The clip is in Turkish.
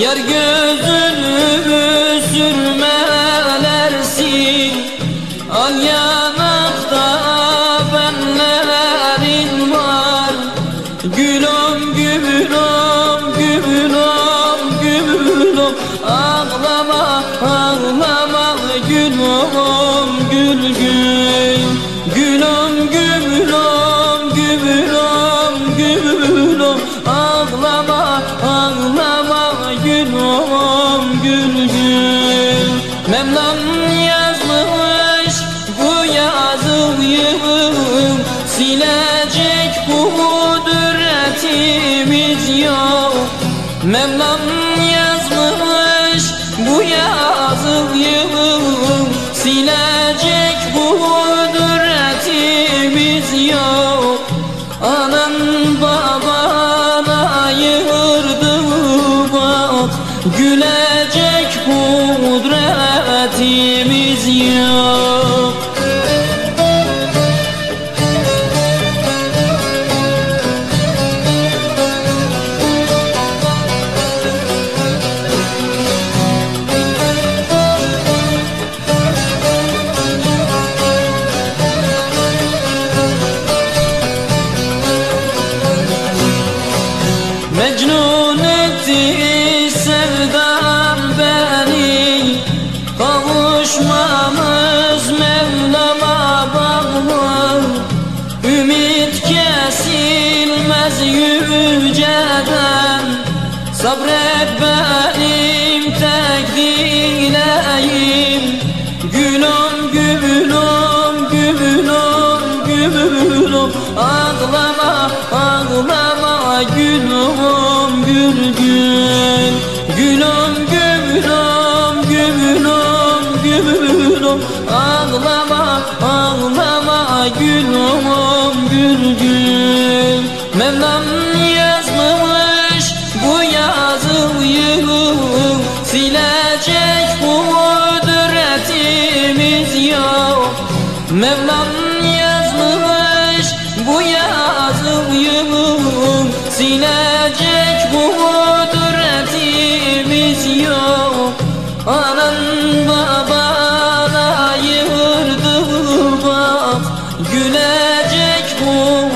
Yar gözünü sürmelersin Al yanakta benlerin var. Gülüm gülüm gülüm gülüm Ağlama ağlama gülüm gül gül. Gülüm gülüm gülüm gülüm Ağlama gül gül Mevlam yazmış bu yazıyı Silecek bu kudretimiz yok. Mevlam yazmış bu yazıyı Silecek bu kudretimiz yok. Anan Gülecek Sabret benim tek dileğim Gülüm gülüm gülüm gülüm. Ağlama ağlama gülüm gül gül Gülüm gülüm gülüm gülüm. Ağlama ağlama gülüm gül gül Mevlam yazmış bu yazıyı Silecek bu kudretimiz yok. Anan babana yığırdı bak Gülecek bu